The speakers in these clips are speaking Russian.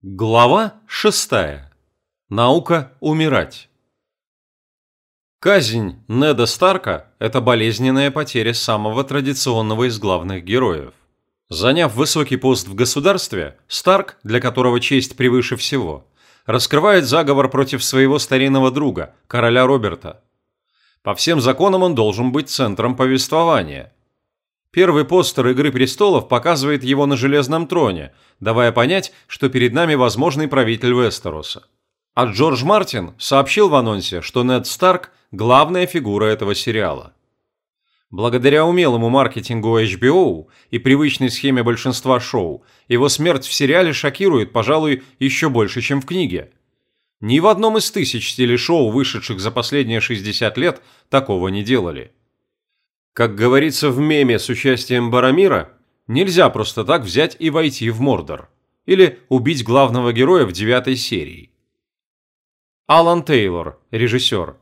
Глава 6. Наука умирать. Казнь Неда Старка – это болезненная потеря самого традиционного из главных героев. Заняв высокий пост в государстве, Старк, для которого честь превыше всего, раскрывает заговор против своего старинного друга, короля Роберта. По всем законам он должен быть центром повествования – Первый постер «Игры престолов» показывает его на железном троне, давая понять, что перед нами возможный правитель Вестероса. А Джордж Мартин сообщил в анонсе, что Нед Старк – главная фигура этого сериала. Благодаря умелому маркетингу HBO и привычной схеме большинства шоу, его смерть в сериале шокирует, пожалуй, еще больше, чем в книге. Ни в одном из тысяч телешоу, вышедших за последние 60 лет, такого не делали. Как говорится в меме с участием Барамира, нельзя просто так взять и войти в Мордор. Или убить главного героя в девятой серии. Алан Тейлор, режиссер.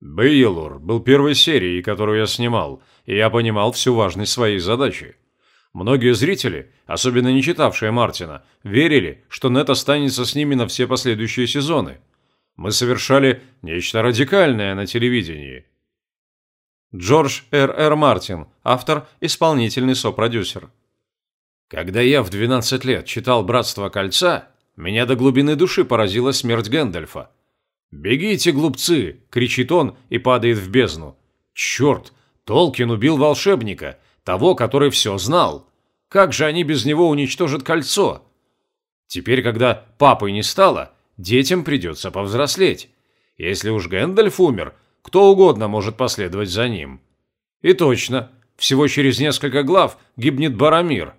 Бейлор был первой серией, которую я снимал, и я понимал всю важность своей задачи. Многие зрители, особенно не читавшие Мартина, верили, что Нет останется с ними на все последующие сезоны. Мы совершали нечто радикальное на телевидении – Джордж Р. Р. Мартин, автор, исполнительный сопродюсер. Когда я в 12 лет читал «Братство кольца», меня до глубины души поразила смерть Гэндальфа. «Бегите, глупцы!» – кричит он и падает в бездну. «Черт! Толкин убил волшебника, того, который все знал. Как же они без него уничтожат кольцо?» Теперь, когда папы не стало, детям придется повзрослеть. Если уж Гэндальф умер – кто угодно может последовать за ним. И точно, всего через несколько глав гибнет Барамир.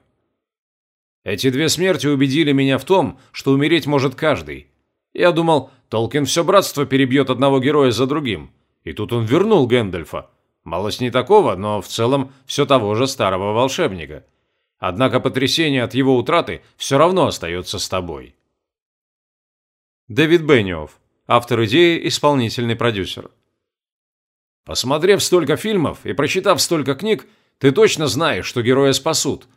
Эти две смерти убедили меня в том, что умереть может каждый. Я думал, Толкин все братство перебьет одного героя за другим. И тут он вернул Гэндальфа. Малость не такого, но в целом все того же старого волшебника. Однако потрясение от его утраты все равно остается с тобой. Дэвид Бенниофф, автор идеи, исполнительный продюсер. Посмотрев столько фильмов и прочитав столько книг, ты точно знаешь, что героя спасут.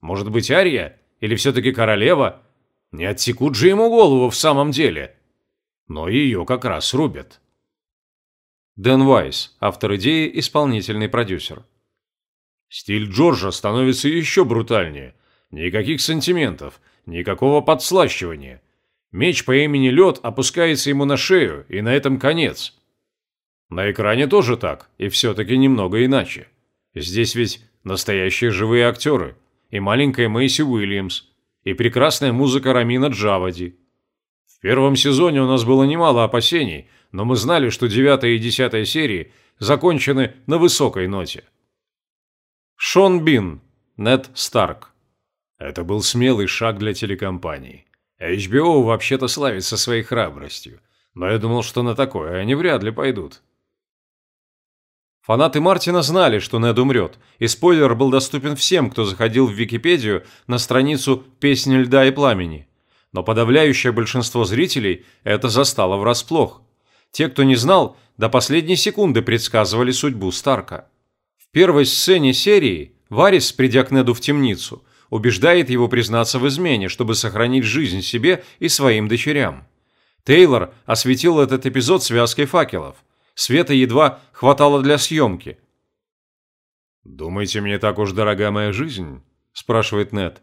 Может быть, Ария? Или все-таки королева? Не отсекут же ему голову в самом деле. Но ее как раз рубят. Дэн Вайс, автор идеи, исполнительный продюсер. Стиль Джорджа становится еще брутальнее. Никаких сантиментов, никакого подслащивания. Меч по имени Лед опускается ему на шею, и на этом конец. На экране тоже так, и все-таки немного иначе. Здесь ведь настоящие живые актеры, и маленькая Мэйси Уильямс, и прекрасная музыка Рамина Джавади. В первом сезоне у нас было немало опасений, но мы знали, что девятая и десятая серии закончены на высокой ноте. Шон Бин, Нед Старк. Это был смелый шаг для телекомпании. HBO вообще-то славится своей храбростью, но я думал, что на такое они вряд ли пойдут. Фанаты Мартина знали, что Нед умрет, и спойлер был доступен всем, кто заходил в Википедию на страницу «Песни льда и пламени». Но подавляющее большинство зрителей это застало врасплох. Те, кто не знал, до последней секунды предсказывали судьбу Старка. В первой сцене серии Варис, придя к Неду в темницу, убеждает его признаться в измене, чтобы сохранить жизнь себе и своим дочерям. Тейлор осветил этот эпизод связкой факелов – Света едва хватало для съемки. «Думаете, мне так уж дорога моя жизнь?» – спрашивает Нед.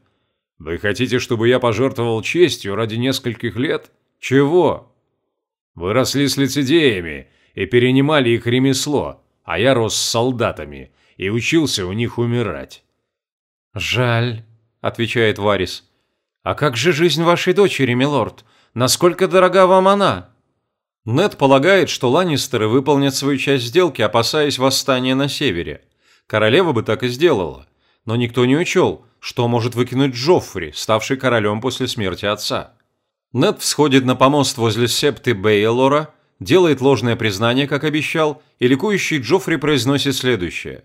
«Вы хотите, чтобы я пожертвовал честью ради нескольких лет? Чего? Вы росли с лицедеями и перенимали их ремесло, а я рос с солдатами и учился у них умирать». «Жаль», – отвечает Варис. «А как же жизнь вашей дочери, милорд? Насколько дорога вам она?» Нед полагает, что Ланнистеры выполнят свою часть сделки, опасаясь восстания на севере. Королева бы так и сделала. Но никто не учел, что может выкинуть Джоффри, ставший королем после смерти отца. Нед всходит на помост возле септы Бейлора, делает ложное признание, как обещал, и ликующий Джоффри произносит следующее.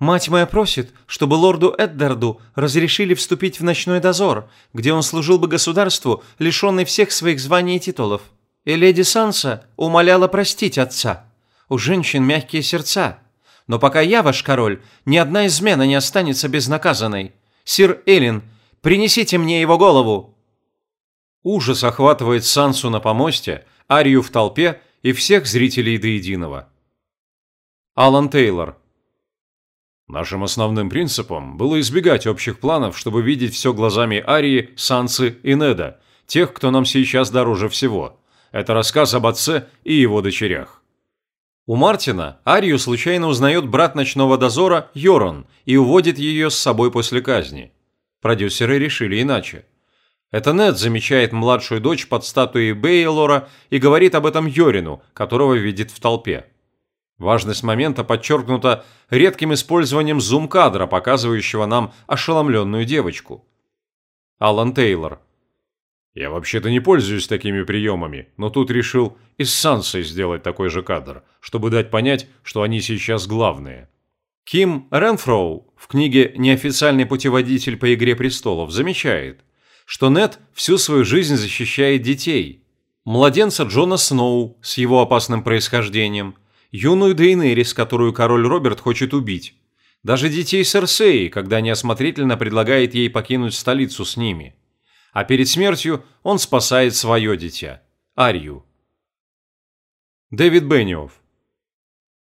«Мать моя просит, чтобы лорду Эддарду разрешили вступить в ночной дозор, где он служил бы государству, лишенный всех своих званий и титулов» и леди Санса умоляла простить отца. У женщин мягкие сердца. Но пока я ваш король, ни одна измена не останется безнаказанной. Сир Эллин, принесите мне его голову!» Ужас охватывает Сансу на помосте, Арию в толпе и всех зрителей до единого. Алан Тейлор. Нашим основным принципом было избегать общих планов, чтобы видеть все глазами Арии, Сансы и Неда, тех, кто нам сейчас дороже всего. Это рассказ об отце и его дочерях. У Мартина Арию случайно узнает брат ночного дозора Йорон и уводит ее с собой после казни. Продюсеры решили иначе. Это Нед замечает младшую дочь под статуей Бейлора и говорит об этом Йорину, которого видит в толпе. Важность момента подчеркнута редким использованием зум-кадра, показывающего нам ошеломленную девочку. Алан Тейлор. Я вообще-то не пользуюсь такими приемами, но тут решил и с Сансой сделать такой же кадр, чтобы дать понять, что они сейчас главные. Ким Ренфроу в книге «Неофициальный путеводитель по Игре престолов» замечает, что Нед всю свою жизнь защищает детей. Младенца Джона Сноу с его опасным происхождением – юную Дейнерис, которую король Роберт хочет убить. Даже детей Серсеи, когда неосмотрительно предлагает ей покинуть столицу с ними. А перед смертью он спасает свое дитя – Арию. Дэвид Бенниофф.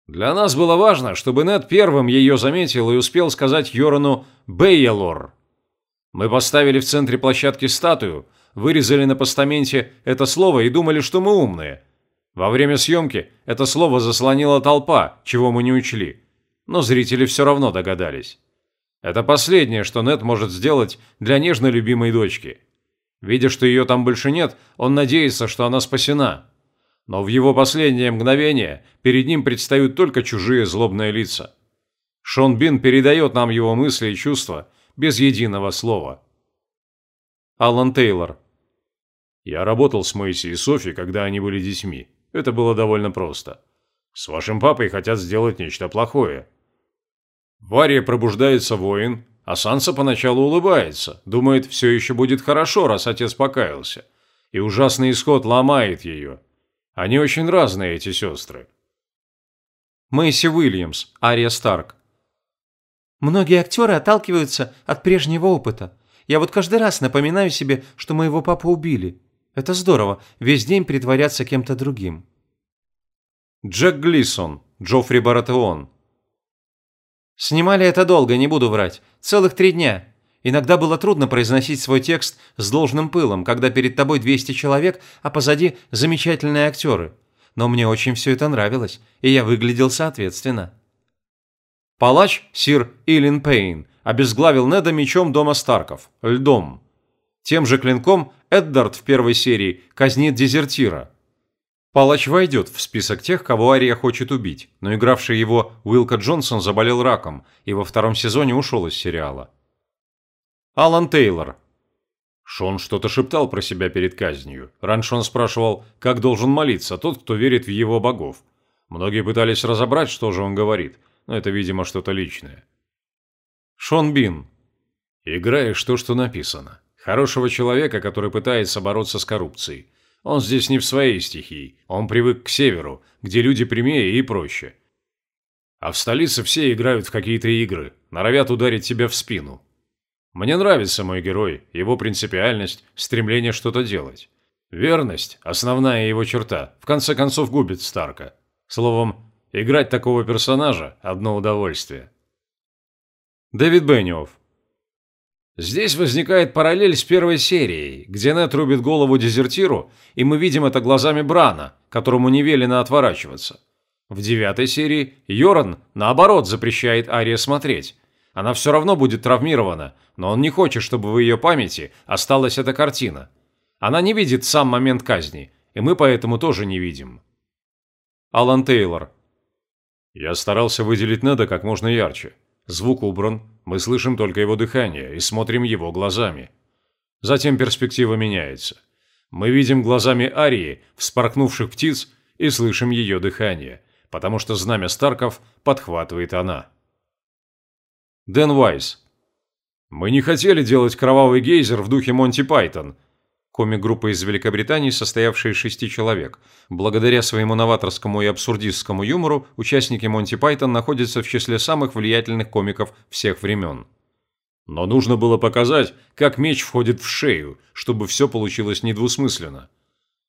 Для нас было важно, чтобы Нед первым ее заметил и успел сказать Йорану «Бейелор». Мы поставили в центре площадки статую, вырезали на постаменте это слово и думали, что мы умные – во время съемки это слово заслонила толпа, чего мы не учли. Но зрители все равно догадались. Это последнее, что Нет может сделать для нежно любимой дочки. Видя, что ее там больше нет, он надеется, что она спасена. Но в его последнее мгновение перед ним предстают только чужие злобные лица. Шон Бин передает нам его мысли и чувства без единого слова. Алан Тейлор. Я работал с Мэйси и Софи, когда они были детьми. Это было довольно просто. С вашим папой хотят сделать нечто плохое. В Арии пробуждается воин, а Санса поначалу улыбается, думает, все еще будет хорошо, раз отец покаялся. И ужасный исход ломает ее. Они очень разные, эти сестры. Мэйси Уильямс, Ария Старк. Многие актеры отталкиваются от прежнего опыта. Я вот каждый раз напоминаю себе, что моего папу убили. Это здорово, весь день притворяться кем-то другим. Джек Глисон, Джоффри Баратеон. Снимали это долго, не буду врать. Целых три дня. Иногда было трудно произносить свой текст с должным пылом, когда перед тобой 200 человек, а позади замечательные актеры. Но мне очень все это нравилось, и я выглядел соответственно. Палач, сир Илин Пейн, обезглавил Неда мечом дома Старков, льдом. Тем же клинком Эддард в первой серии казнит дезертира. Палач войдет в список тех, кого Ария хочет убить, но игравший его Уилка Джонсон заболел раком и во втором сезоне ушел из сериала. Алан Тейлор. Шон что-то шептал про себя перед казнью. Раньше он спрашивал, как должен молиться тот, кто верит в его богов. Многие пытались разобрать, что же он говорит, но это, видимо, что-то личное. Шон Бин. Играешь то, что написано. Хорошего человека, который пытается бороться с коррупцией. Он здесь не в своей стихии. Он привык к северу, где люди прямее и проще. А в столице все играют в какие-то игры, норовят ударить тебя в спину. Мне нравится мой герой, его принципиальность, стремление что-то делать. Верность – основная его черта, в конце концов губит Старка. Словом, играть такого персонажа – одно удовольствие. Дэвид Бенниофф Здесь возникает параллель с первой серией, где Нет рубит голову дезертиру, и мы видим это глазами Брана, которому не велено отворачиваться. В девятой серии Йоран, наоборот, запрещает Ария смотреть. Она все равно будет травмирована, но он не хочет, чтобы в ее памяти осталась эта картина. Она не видит сам момент казни, и мы поэтому тоже не видим. Алан Тейлор. Я старался выделить Неда как можно ярче. Звук убран, мы слышим только его дыхание и смотрим его глазами. Затем перспектива меняется. Мы видим глазами Арии, вспорхнувших птиц, и слышим ее дыхание, потому что знамя Старков подхватывает она. Дэн Вайс. Мы не хотели делать кровавый гейзер в духе Монти Пайтон, комик-группа из Великобритании, состоявшая из шести человек. Благодаря своему новаторскому и абсурдистскому юмору, участники Монти Пайтон находятся в числе самых влиятельных комиков всех времен. Но нужно было показать, как меч входит в шею, чтобы все получилось недвусмысленно.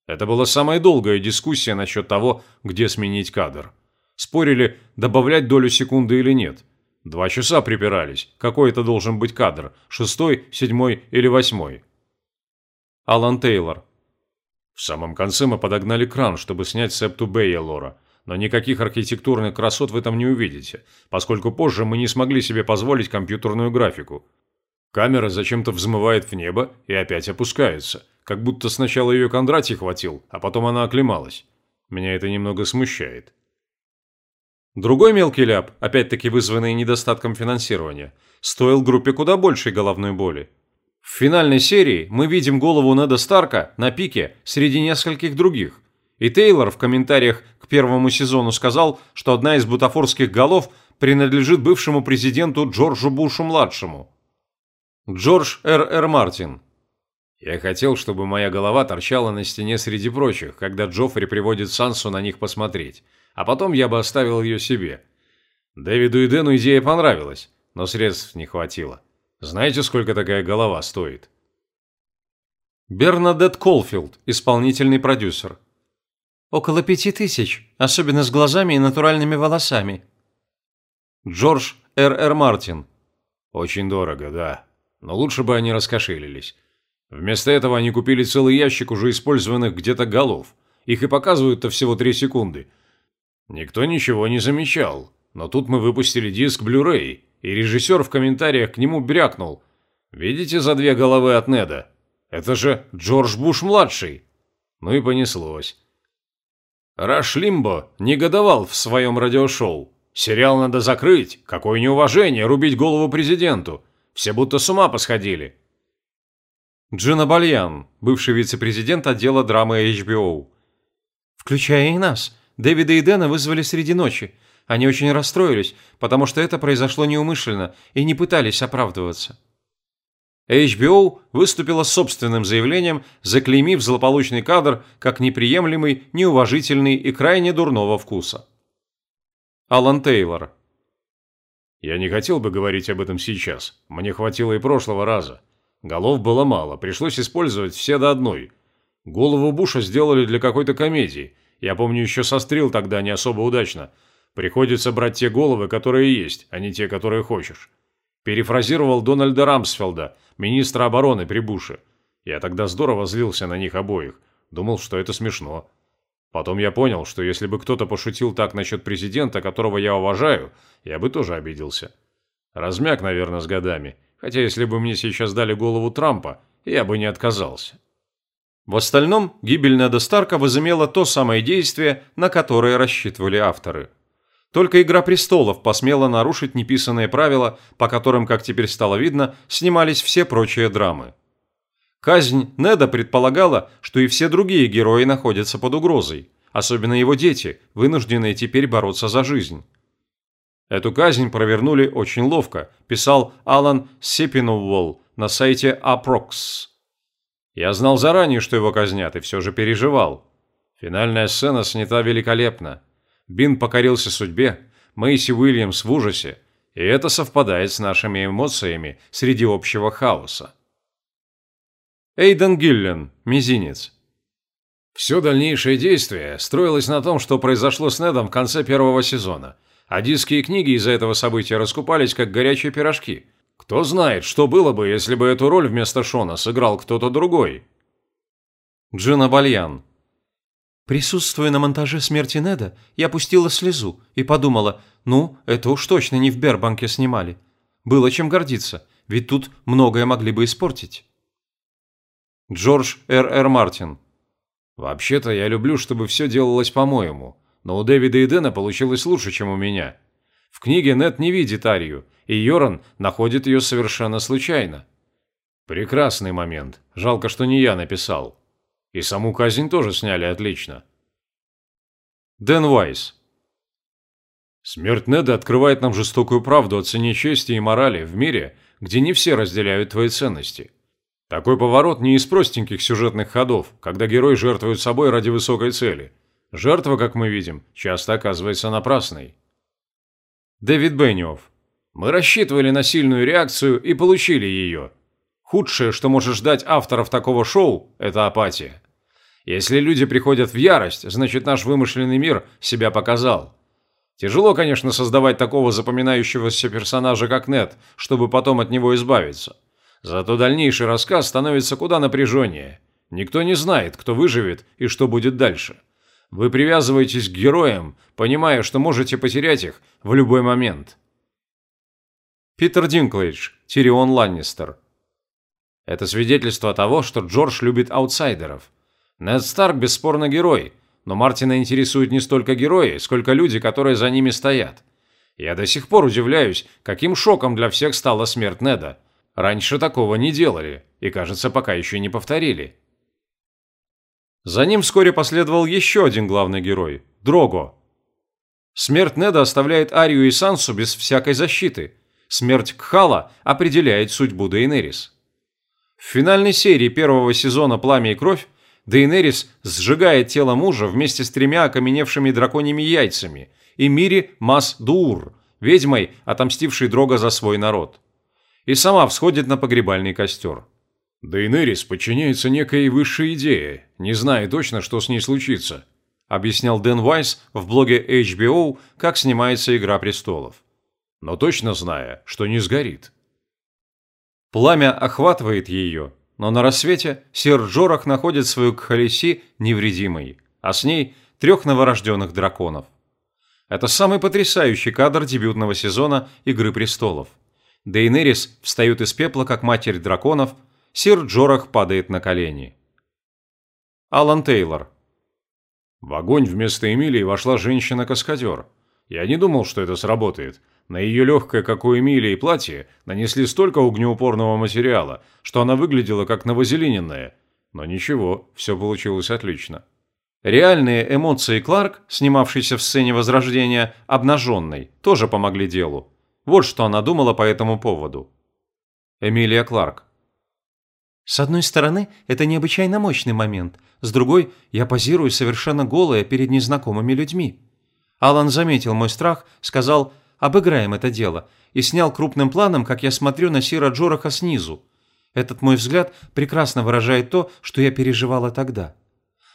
Это была самая долгая дискуссия насчет того, где сменить кадр. Спорили, добавлять долю секунды или нет. Два часа припирались, какой это должен быть кадр, шестой, седьмой или восьмой. Алан Тейлор. В самом конце мы подогнали кран, чтобы снять септу Бейелора, но никаких архитектурных красот в этом не увидите, поскольку позже мы не смогли себе позволить компьютерную графику. Камера зачем-то взмывает в небо и опять опускается, как будто сначала ее Кондратий хватил, а потом она оклемалась. Меня это немного смущает. Другой мелкий ляп, опять-таки вызванный недостатком финансирования, стоил группе куда большей головной боли. В финальной серии мы видим голову Неда Старка на пике среди нескольких других, и Тейлор в комментариях к первому сезону сказал, что одна из бутафорских голов принадлежит бывшему президенту Джорджу Бушу-младшему. Джордж Р. Р. Мартин. Я хотел, чтобы моя голова торчала на стене среди прочих, когда Джоффри приводит Сансу на них посмотреть, а потом я бы оставил ее себе. Дэвиду и Дэну идея понравилась, но средств не хватило. Знаете, сколько такая голова стоит? Бернадет Колфилд, исполнительный продюсер. Около пяти тысяч, особенно с глазами и натуральными волосами. Джордж Р. Р. Мартин. Очень дорого, да. Но лучше бы они раскошелились. Вместо этого они купили целый ящик уже использованных где-то голов. Их и показывают-то всего три секунды. Никто ничего не замечал. Но тут мы выпустили диск Blu-ray, и режиссер в комментариях к нему брякнул. «Видите за две головы от Неда? Это же Джордж Буш-младший!» Ну и понеслось. Раш Лимбо негодовал в своем радиошоу. Сериал надо закрыть. Какое неуважение рубить голову президенту. Все будто с ума посходили. Джина Бальян, бывший вице-президент отдела драмы HBO. Включая и нас. Дэвида и Дэна вызвали среди ночи. Они очень расстроились, потому что это произошло неумышленно и не пытались оправдываться. HBO выступила собственным заявлением, заклеймив злополучный кадр как неприемлемый, неуважительный и крайне дурного вкуса. Алан Тейлор. Я не хотел бы говорить об этом сейчас. Мне хватило и прошлого раза. Голов было мало, пришлось использовать все до одной. Голову Буша сделали для какой-то комедии. Я помню, еще сострил тогда не особо удачно. Приходится брать те головы, которые есть, а не те, которые хочешь. Перефразировал Дональда Рамсфелда, министра обороны при Буше. Я тогда здорово злился на них обоих. Думал, что это смешно. Потом я понял, что если бы кто-то пошутил так насчет президента, которого я уважаю, я бы тоже обиделся. Размяк, наверное, с годами. Хотя если бы мне сейчас дали голову Трампа, я бы не отказался. В остальном, гибель Неда Старка возымела то самое действие, на которое рассчитывали авторы – только «Игра престолов» посмела нарушить неписанные правила, по которым, как теперь стало видно, снимались все прочие драмы. Казнь Неда предполагала, что и все другие герои находятся под угрозой, особенно его дети, вынужденные теперь бороться за жизнь. Эту казнь провернули очень ловко, писал Алан Сепиноуолл на сайте Aprox. Я знал заранее, что его казнят, и все же переживал. Финальная сцена снята великолепно. Бин покорился судьбе, Мэйси Уильямс в ужасе, и это совпадает с нашими эмоциями среди общего хаоса. Эйден Гиллен, мизинец. Все дальнейшее действие строилось на том, что произошло с Недом в конце первого сезона, а диски и книги из-за этого события раскупались как горячие пирожки. Кто знает, что было бы, если бы эту роль вместо Шона сыграл кто-то другой. Джина Бальян, Присутствуя на монтаже смерти Неда, я пустила слезу и подумала, ну, это уж точно не в Бербанке снимали. Было чем гордиться, ведь тут многое могли бы испортить. Джордж Р. Р. Мартин. Вообще-то я люблю, чтобы все делалось по-моему, но у Дэвида и Дэна получилось лучше, чем у меня. В книге Нед не видит Арию, и Йоран находит ее совершенно случайно. Прекрасный момент. Жалко, что не я написал. И саму казнь тоже сняли отлично. Дэн Вайс. Смерть Неда открывает нам жестокую правду о цене чести и морали в мире, где не все разделяют твои ценности. Такой поворот не из простеньких сюжетных ходов, когда герой жертвует собой ради высокой цели. Жертва, как мы видим, часто оказывается напрасной. Дэвид Бенниофф. Мы рассчитывали на сильную реакцию и получили ее. Худшее, что может ждать авторов такого шоу, это апатия. Если люди приходят в ярость, значит наш вымышленный мир себя показал. Тяжело, конечно, создавать такого запоминающегося персонажа, как Нет, чтобы потом от него избавиться. Зато дальнейший рассказ становится куда напряженнее. Никто не знает, кто выживет и что будет дальше. Вы привязываетесь к героям, понимая, что можете потерять их в любой момент. Питер Динклейдж, Тирион Ланнистер. Это свидетельство того, что Джордж любит аутсайдеров. Нед Старк бесспорно герой – но Мартина интересуют не столько герои, сколько люди, которые за ними стоят. Я до сих пор удивляюсь, каким шоком для всех стала смерть Неда. Раньше такого не делали, и, кажется, пока еще не повторили. За ним вскоре последовал еще один главный герой – Дрого. Смерть Неда оставляет Арию и Сансу без всякой защиты. Смерть Кхала определяет судьбу Дейнерис. В финальной серии первого сезона «Пламя и кровь» Дейнерис сжигает тело мужа вместе с тремя окаменевшими драконьими яйцами и Мири Мас-Дуур, ведьмой, отомстившей Дрога за свой народ. И сама всходит на погребальный костер. «Дейнерис подчиняется некой высшей идее, не зная точно, что с ней случится», объяснял Дэн Вайс в блоге HBO, как снимается «Игра престолов». «Но точно зная, что не сгорит». Пламя охватывает ее, но на рассвете сир Джорах находит свою Кхалиси невредимой, а с ней трех новорожденных драконов. Это самый потрясающий кадр дебютного сезона «Игры престолов». Дейнерис встает из пепла, как матерь драконов, сир Джорах падает на колени. Алан Тейлор. В огонь вместо Эмилии вошла женщина-каскадер. Я не думал, что это сработает – на ее легкое, как у Эмилии, платье нанесли столько огнеупорного материала, что она выглядела как новозелененная. Но ничего, все получилось отлично. Реальные эмоции Кларк, снимавшейся в сцене Возрождения, обнаженной, тоже помогли делу. Вот что она думала по этому поводу. Эмилия Кларк. С одной стороны, это необычайно мощный момент. С другой, я позирую совершенно голая перед незнакомыми людьми. Алан заметил мой страх, сказал – Обыграем это дело. И снял крупным планом, как я смотрю на Сира Джораха снизу. Этот мой взгляд прекрасно выражает то, что я переживала тогда.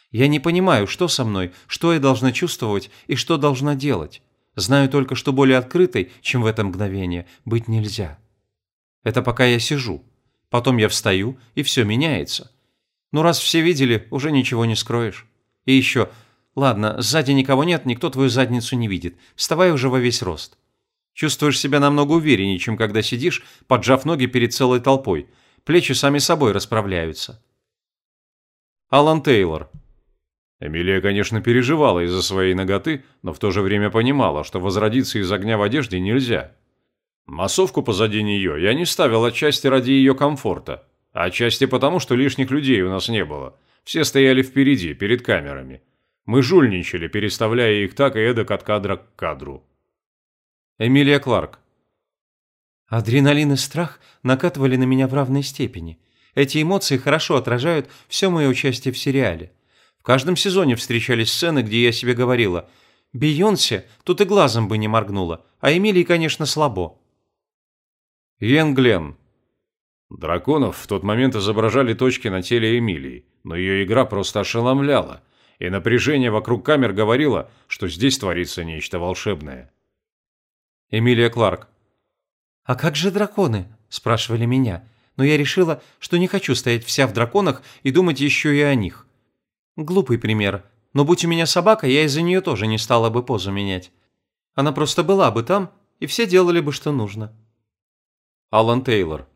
Я не понимаю, что со мной, что я должна чувствовать и что должна делать. Знаю только, что более открытой, чем в это мгновение, быть нельзя. Это пока я сижу. Потом я встаю, и все меняется. Ну, раз все видели, уже ничего не скроешь. И еще, ладно, сзади никого нет, никто твою задницу не видит. Вставай уже во весь рост. Чувствуешь себя намного увереннее, чем когда сидишь, поджав ноги перед целой толпой. Плечи сами собой расправляются. Алан Тейлор. Эмилия, конечно, переживала из-за своей ноготы, но в то же время понимала, что возродиться из огня в одежде нельзя. Массовку позади нее я не ставил отчасти ради ее комфорта, а отчасти потому, что лишних людей у нас не было. Все стояли впереди, перед камерами. Мы жульничали, переставляя их так и эдак от кадра к кадру. Эмилия Кларк. Адреналин и страх накатывали на меня в равной степени. Эти эмоции хорошо отражают все мое участие в сериале. В каждом сезоне встречались сцены, где я себе говорила «Бейонсе тут и глазом бы не моргнула, а Эмилии, конечно, слабо». Йен Глен. Драконов в тот момент изображали точки на теле Эмилии, но ее игра просто ошеломляла, и напряжение вокруг камер говорило, что здесь творится нечто волшебное. Эмилия Кларк. «А как же драконы?» – спрашивали меня. Но я решила, что не хочу стоять вся в драконах и думать еще и о них. Глупый пример. Но будь у меня собака, я из-за нее тоже не стала бы позу менять. Она просто была бы там, и все делали бы, что нужно. Алан Тейлор.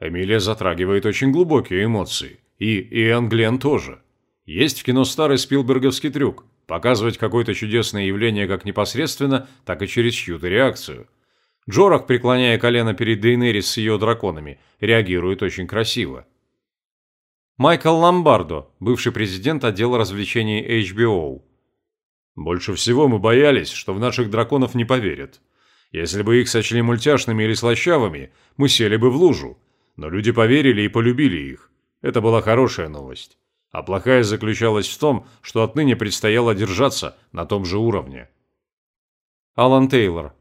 Эмилия затрагивает очень глубокие эмоции. И Иэн Глен тоже. Есть в кино старый спилберговский трюк показывать какое-то чудесное явление как непосредственно, так и через чью-то реакцию. Джорах, преклоняя колено перед Дейнерис с ее драконами, реагирует очень красиво. Майкл Ломбардо, бывший президент отдела развлечений HBO. Больше всего мы боялись, что в наших драконов не поверят. Если бы их сочли мультяшными или слащавыми, мы сели бы в лужу. Но люди поверили и полюбили их. Это была хорошая новость а плохая заключалась в том, что отныне предстояло держаться на том же уровне. Алан Тейлор.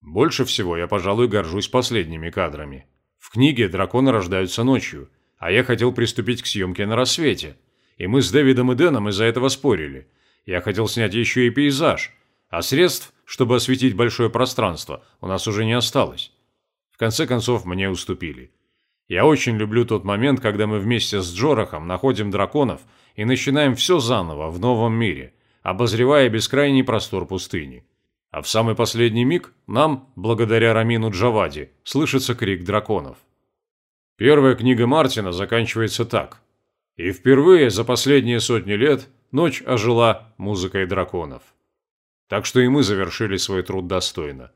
Больше всего я, пожалуй, горжусь последними кадрами. В книге драконы рождаются ночью, а я хотел приступить к съемке на рассвете. И мы с Дэвидом и Дэном из-за этого спорили. Я хотел снять еще и пейзаж, а средств, чтобы осветить большое пространство, у нас уже не осталось. В конце концов, мне уступили. Я очень люблю тот момент, когда мы вместе с Джорахом находим драконов и начинаем все заново в новом мире, обозревая бескрайний простор пустыни. А в самый последний миг нам, благодаря Рамину Джавади, слышится крик драконов. Первая книга Мартина заканчивается так. И впервые за последние сотни лет ночь ожила музыкой драконов. Так что и мы завершили свой труд достойно.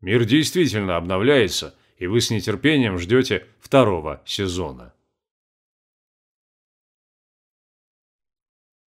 Мир действительно обновляется, и вы с нетерпением ждете второго сезона.